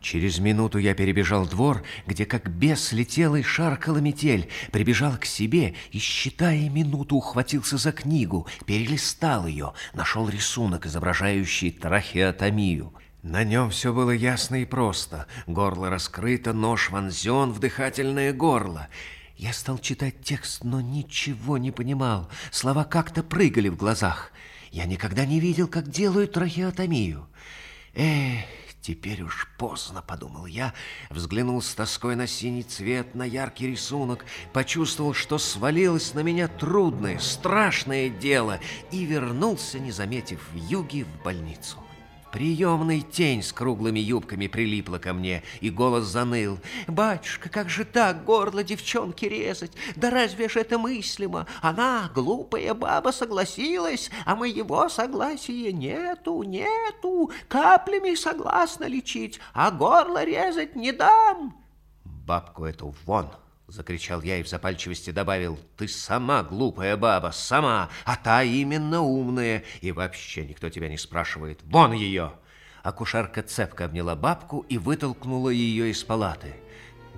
Через минуту я перебежал двор, где как бес летела и шаркала метель, прибежал к себе и, считая минуту, ухватился за книгу, перелистал ее, нашел рисунок, изображающий трахеотомию. На нем все было ясно и просто. Горло раскрыто, нож вонзен в дыхательное горло. Я стал читать текст, но ничего не понимал. Слова как-то прыгали в глазах. Я никогда не видел, как делают трахеотомию. Эх, Теперь уж поздно, подумал я, взглянул с тоской на синий цвет, на яркий рисунок, почувствовал, что свалилось на меня трудное, страшное дело и вернулся, не заметив юги в больницу. Приемный тень с круглыми юбками прилипла ко мне, и голос заныл. «Батюшка, как же так горло девчонки резать? Да разве ж это мыслимо? Она, глупая баба, согласилась, а моего согласия нету, нету. Каплями согласна лечить, а горло резать не дам». «Бабку эту вон!» Закричал я и в запальчивости добавил, ты сама глупая баба, сама, а та именно умная, и вообще никто тебя не спрашивает. Вон ее! Акушерка цепко обняла бабку и вытолкнула ее из палаты.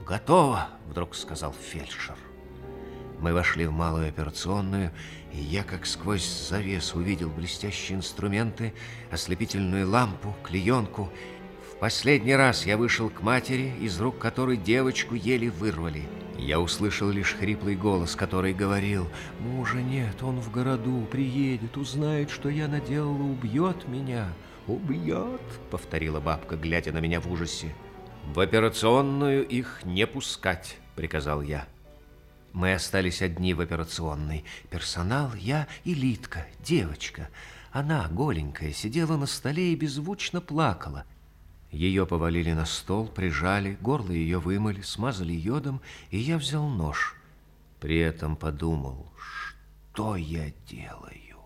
«Готово!» — вдруг сказал фельдшер. Мы вошли в малую операционную, и я как сквозь завес увидел блестящие инструменты, ослепительную лампу, клеенку. Последний раз я вышел к матери, из рук которой девочку еле вырвали — я услышал лишь хриплый голос, который говорил, «Мужа нет, он в городу, приедет, узнает, что я наделала, убьет меня». «Убьет», — повторила бабка, глядя на меня в ужасе. «В операционную их не пускать», — приказал я. Мы остались одни в операционной. Персонал, я и Литка, девочка. Она, голенькая, сидела на столе и беззвучно плакала. Ее повалили на стол, прижали, горло ее вымыли, смазали йодом, и я взял нож. При этом подумал, что я делаю.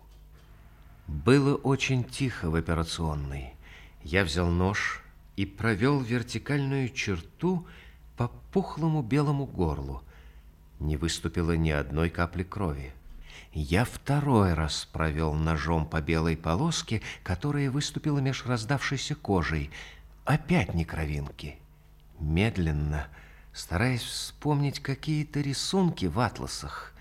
Было очень тихо в операционной. Я взял нож и провел вертикальную черту по пухлому белому горлу. Не выступило ни одной капли крови. Я второй раз провел ножом по белой полоске, которая выступила меж раздавшейся кожей – Опять не кровинки. Медленно, стараясь вспомнить какие-то рисунки в атласах,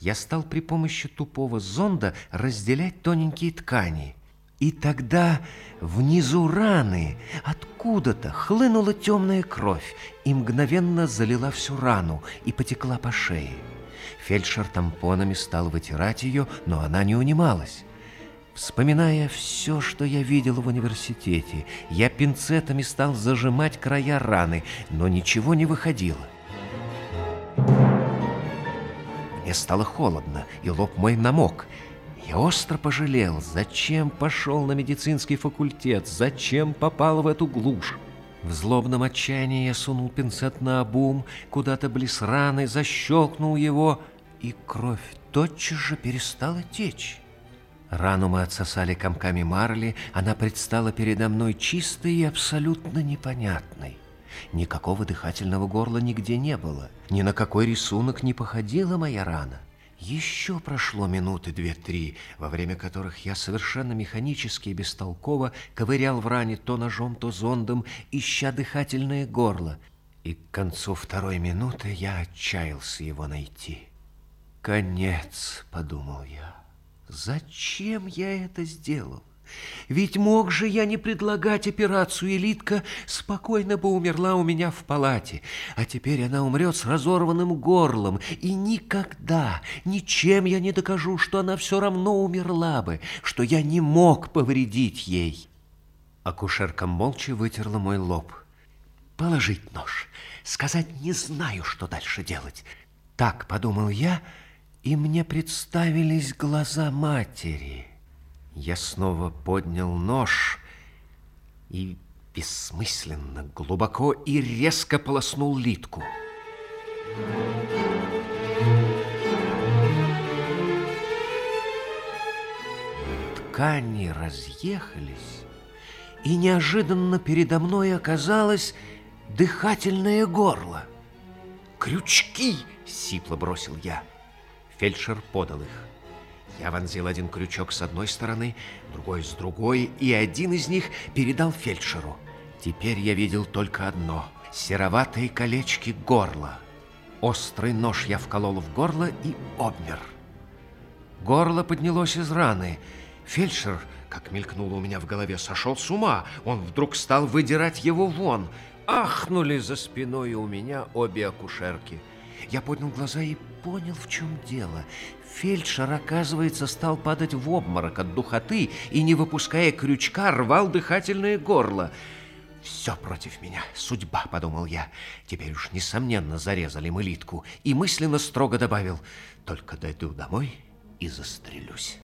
я стал при помощи тупого зонда разделять тоненькие ткани. И тогда внизу раны откуда-то хлынула темная кровь и мгновенно залила всю рану и потекла по шее. Фельдшер тампонами стал вытирать ее, но она не унималась. Вспоминая все, что я видел в университете, я пинцетами стал зажимать края раны, но ничего не выходило. Мне стало холодно, и лоб мой намок. Я остро пожалел, зачем пошел на медицинский факультет, зачем попал в эту глушь. В злобном отчаянии я сунул пинцет на обум, куда-то близ раны, защелкнул его, и кровь тотчас же перестала течь. Рану мы отсосали комками марли, она предстала передо мной чистой и абсолютно непонятной. Никакого дыхательного горла нигде не было, ни на какой рисунок не походила моя рана. Еще прошло минуты две-три, во время которых я совершенно механически и бестолково ковырял в ране то ножом, то зондом, ища дыхательное горло. И к концу второй минуты я отчаялся его найти. «Конец», — подумал я. Зачем я это сделал? Ведь мог же я не предлагать операцию, элитка спокойно бы умерла у меня в палате, а теперь она умрет с разорванным горлом, и никогда, ничем я не докажу, что она все равно умерла бы, что я не мог повредить ей. Акушерка молча вытерла мой лоб. Положить нож, сказать не знаю, что дальше делать. Так, подумал я, — и мне представились глаза матери. Я снова поднял нож и бессмысленно, глубоко и резко полоснул литку. Ткани разъехались, и неожиданно передо мной оказалось дыхательное горло. «Крючки!» — сипло бросил я. Фельдшер подал их. Я вонзил один крючок с одной стороны, другой с другой, и один из них передал фельдшеру. Теперь я видел только одно — сероватые колечки горла. Острый нож я вколол в горло и обмер. Горло поднялось из раны. Фельдшер, как мелькнуло у меня в голове, сошел с ума. Он вдруг стал выдирать его вон. Ахнули за спиной у меня обе акушерки. Я поднял глаза и понял, в чем дело. Фельдшер, оказывается, стал падать в обморок от духоты и, не выпуская крючка, рвал дыхательное горло. Все против меня. Судьба, подумал я. Теперь уж, несомненно, зарезали мы Литку. И мысленно строго добавил, только дойду домой и застрелюсь.